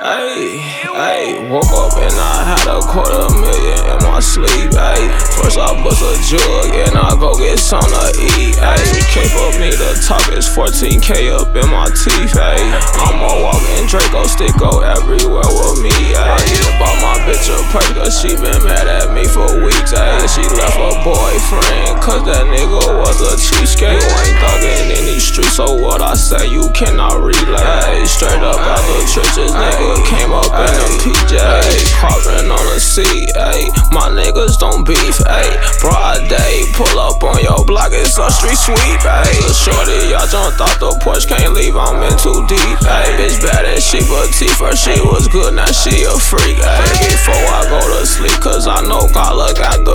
Ayy, ayy, woke up and I had a quarter million in my sleep, ayy. First I bust a jug and I go get something to eat, ayy. Came for me to talk is 14k up in my teeth, ayy. I'm a walking Draco stick go everywhere with me, ayy. Bought my bitch a perk cause she been mad at me for weeks, ayy. She left her boyfriend cause that nigga was a cheapskate. You ain't thuggin' in these streets, so what I say you cannot relay. Straight up out the trenches, nigga came up in them PJs, carving on the seat. My niggas don't beef, ayy. Broad day, pull up on your block, it's a street sweep, ayy. Shorty, I jumped off the porch, can't leave, I'm in too deep, ayy. Bitch bad as she, but T first she was good, now she a freak, ayy. Before I go to sleep, cause I know God look me.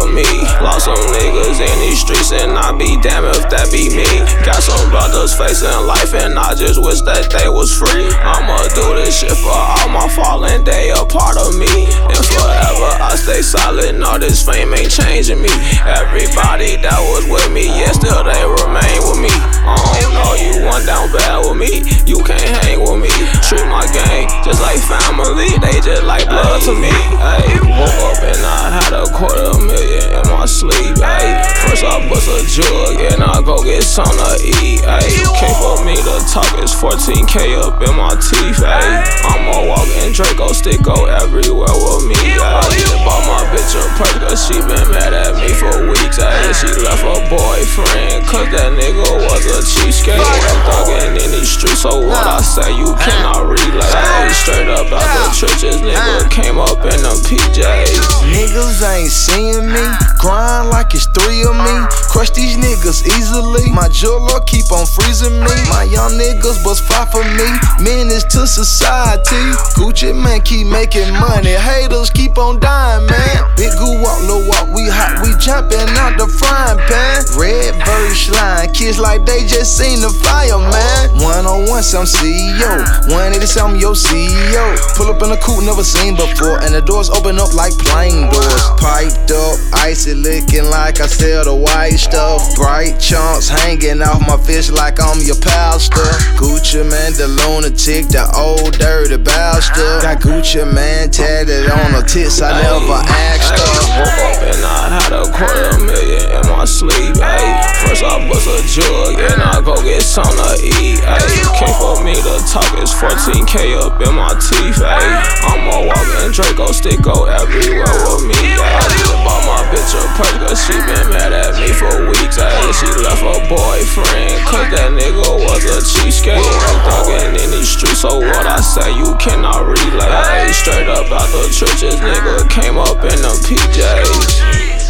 Lost some niggas in these streets, and I be damn if that be me. Got some brothers facing life, and I just wish that they was free. I'ma do this shit for all my fallen, they a part of me. And forever I stay solid, all this fame ain't changing me. Everybody that was with me, yeah, still they remain with me. I don't know you went down bad with me, you can't hang just like family, they just like blood to me. Ayy, woke up and I had a quarter million in my sleep. Ayy, first I bust a jug and I go get something to eat. Ayy, came for me to talk is 14k up in my teeth. Ayy, I'm a walking Draco stick go everywhere with me. I just bought my bitch a perk cause she been mad at me for weeks. I she left her boyfriend cause that nigga was a cheapskate. I'm thuggin' in these streets, so what I say you cannot relay. Straight up out the trenches, nigga came up in them PJs. Niggas ain't seeing me, niggas easily. My jeweler keep on freezing me. My young niggas bust five for me. Menace to society. Gucci Mane keep making money. Haters keep on dying, man. Big goo walk, low walk, we hot, we jumping out the frying pan. Red bird slime, kids like they just seen the fire, man. One on one, some CEO. 180 something, yo CEO. Pull up in a coupe never seen before, and the doors open up like plane doors. Piped up, icy looking like I sell the white stuff. Bright chunks hanging off my fish like I'm your pastor. Gucci Mane, the lunatic, the old dirty bastard. Got Gucci Mane tatted on her tits, I never asked her. Woke up and I had a quarter million in my sleep. Ayy, first I bust a jug and I go get something to eat. Ayy, came for me to talk is 14k up in my teeth. Ayy, I'm a walking Draco stick go everywhere with me. Ayy, bought my bitch a perk cause she been mad at me for weeks. Ayy, she left her boyfriend cause that nigga was a cheapskate. I'm thuggin' in these streets, so what I say you cannot relay. Straight up out the churches, nigga came up in the PJs.